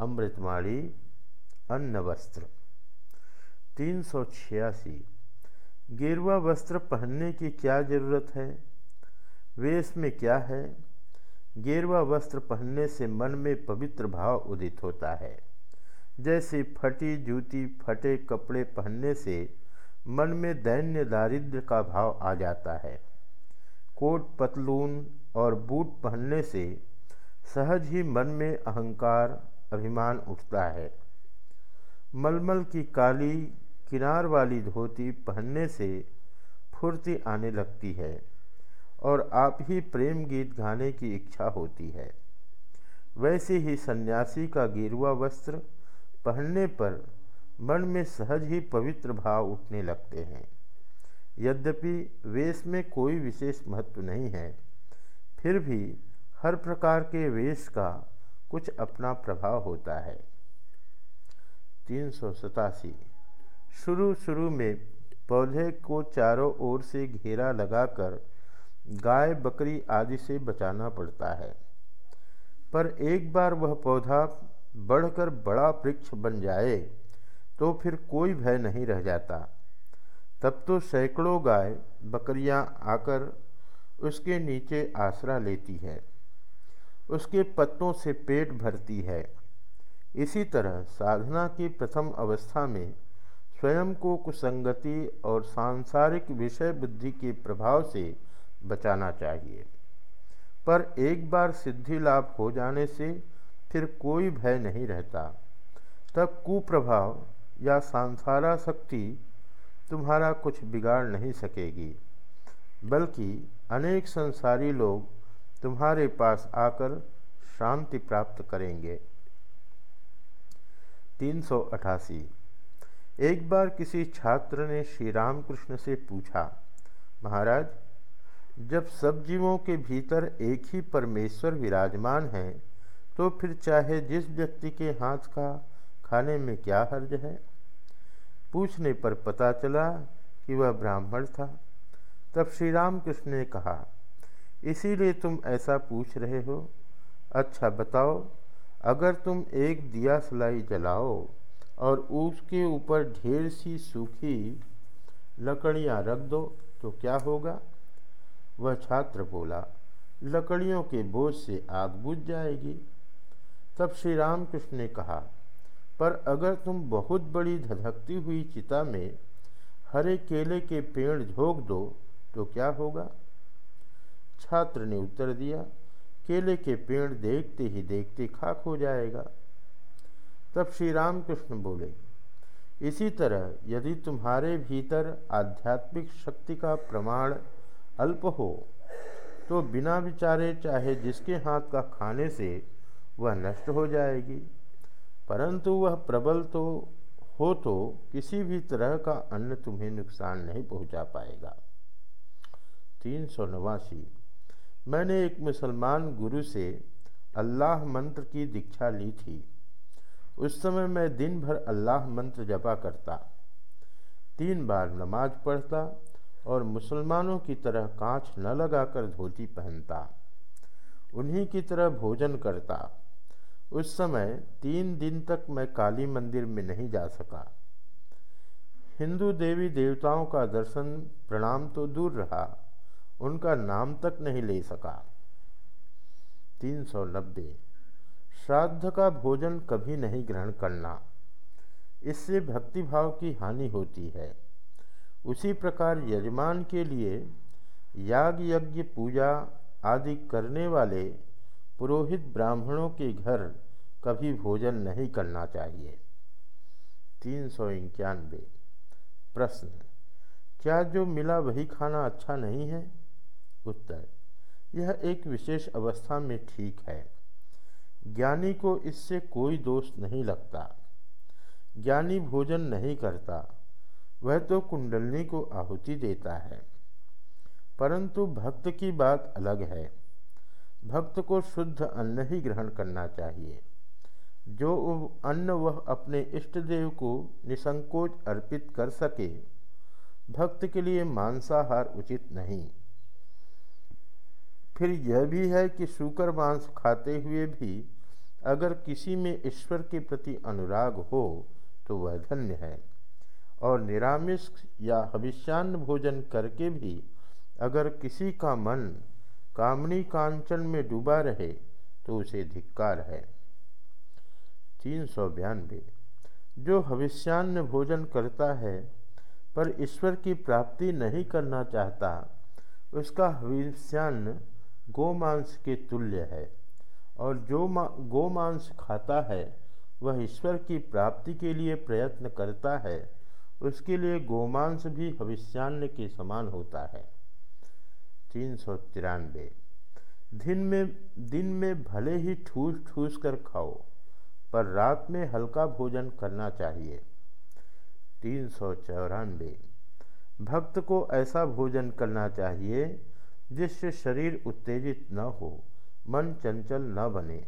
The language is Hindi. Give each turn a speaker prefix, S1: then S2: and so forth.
S1: अमृतमाणी अन्न वस्त्र तीन सौ छियासी। गेरुआ वस्त्र पहनने की क्या ज़रूरत है? वेश में क्या है? गेरुआ वस्त्र पहनने से मन में पवित्र भाव उदित होता है। जैसे फटी जूती, फटे कपड़े पहनने से मन में दैन्य दारिद्र का भाव आ जाता है। कोट, पतलून और बूट पहनने से सहज ही मन में अहंकार अभिमान उठता है। मलमल की काली किनार वाली धोती पहनने से फुर्ती आने लगती है और आप ही प्रेम गीत गाने की इच्छा होती है। वैसे ही सन्यासी का गिरुआ वस्त्र पहनने पर मन में सहज ही पवित्र भाव उठने लगते हैं। यद्यपि वेश में कोई विशेष महत्व नहीं है, फिर भी हर प्रकार के वेश का कुछ अपना प्रभाव होता है। तीन सौ सतासी। शुरू शुरू में पौधे को चारों ओर से घेरा लगाकर गाय, बकरी आदि से बचाना पड़ता है। पर एक बार वह पौधा बढ़कर बड़ा वृक्ष बन जाए तो फिर कोई भय नहीं रह जाता। तब तो सैकड़ों गाय, बकरियाँ आकर उसके नीचे आसरा लेती है। उसके पत्तों से पेट भरती है। इसी तरह साधना की प्रथम अवस्था में स्वयं को कुसंगति और सांसारिक विषय बुद्धि के प्रभाव से बचाना चाहिए। पर एक बार सिद्धि लाभ हो जाने से फिर कोई भय नहीं रहता। तब कुप्रभाव या सांसारा शक्ति तुम्हारा कुछ बिगाड़ नहीं सकेगी, बल्कि अनेक संसारी लोग तुम्हारे पास आकर शांति प्राप्त करेंगे। तीन सौ अठासी। एक बार किसी छात्र ने श्री रामकृष्ण से पूछा, महाराज, जब सब जीवों के भीतर एक ही परमेश्वर विराजमान है तो फिर चाहे जिस व्यक्ति के हाथ का खाने में क्या हर्ज है? पूछने पर पता चला कि वह ब्राह्मण था। तब श्री रामकृष्ण ने कहा इसीलिए तुम ऐसा पूछ रहे हो। अच्छा बताओ, अगर तुम एक दिया सलाई जलाओ और उसके ऊपर ढेर सी सूखी लकड़ियाँ रख दो तो क्या होगा? वह छात्र बोला, लकड़ियों के बोझ से आग बुझ जाएगी। तब श्री रामकृष्ण ने कहा, पर अगर तुम बहुत बड़ी धधकती हुई चिता में हरे केले के पेड़ झोंक दो तो क्या होगा? छात्र ने उत्तर दिया, केले के पेड़ देखते ही देखते खाक हो जाएगा। तब श्री रामकृष्ण बोले, इसी तरह यदि तुम्हारे भीतर आध्यात्मिक शक्ति का प्रमाण अल्प हो तो बिना विचारे चाहे जिसके हाथ का खाने से वह नष्ट हो जाएगी। परंतु वह प्रबल तो हो तो किसी भी तरह का अन्न तुम्हें नुकसान नहीं पहुँचा पाएगा। तीन सौ नवासी। मैंने एक मुसलमान गुरु से अल्लाह मंत्र की दीक्षा ली थी। उस समय मैं दिन भर अल्लाह मंत्र जपा करता, तीन बार नमाज़ पढ़ता और मुसलमानों की तरह कांच न लगाकर धोती पहनता, उन्हीं की तरह भोजन करता। उस समय तीन दिन तक मैं काली मंदिर में नहीं जा सका। हिंदू देवी देवताओं का दर्शन, प्रणाम तो दूर रहा उनका नाम तक नहीं ले सका। तीन सौ नब्बे। श्राद्ध का भोजन कभी नहीं ग्रहण करना। इससे भक्तिभाव की हानि होती है। उसी प्रकार यजमान के लिए याग यज्ञ पूजा आदि करने वाले पुरोहित ब्राह्मणों के घर कभी भोजन नहीं करना चाहिए। तीन सौ इक्यानवे। प्रश्न। क्या जो मिला वही खाना अच्छा नहीं है? उत्तर, यह एक विशेष अवस्था में ठीक है। ज्ञानी को इससे कोई दोष नहीं लगता। ज्ञानी भोजन नहीं करता, वह तो कुंडलनी को आहुति देता है। परंतु भक्त की बात अलग है। भक्त को शुद्ध अन्न ही ग्रहण करना चाहिए। जो अन्न वह अपने इष्ट देव को निसंकोच अर्पित कर सके, भक्त के लिए मांसाहार उचित नहीं। फिर यह भी है कि शुकर मांस खाते हुए भी अगर किसी में ईश्वर के प्रति अनुराग हो तो वह धन्य है। और निरामिष या हविष्यान्न भोजन करके भी अगर किसी का मन कामनी कांचन में डूबा रहे तो उसे धिक्कार है। तीन सौ बयानवे। जो हविष्यान्न भोजन करता है, पर ईश्वर की प्राप्ति नहीं करना चाहता, उसका भविष्यान्न गोमांस के तुल्य है, और जो गोमांस खाता है, वह ईश्वर की प्राप्ति के लिए प्रयत्न करता है, उसके लिए गोमांस भी भविष्यान्न के समान होता है। तीन सौ तिरानवे। दिन में दिन में भले ही ठूस ठूस कर खाओ, पर रात में हल्का भोजन करना चाहिए। तीन सौ चौरानवे। भक्त को ऐसा भोजन करना चाहिए जिससे शरीर उत्तेजित न हो मन चंचल न बने।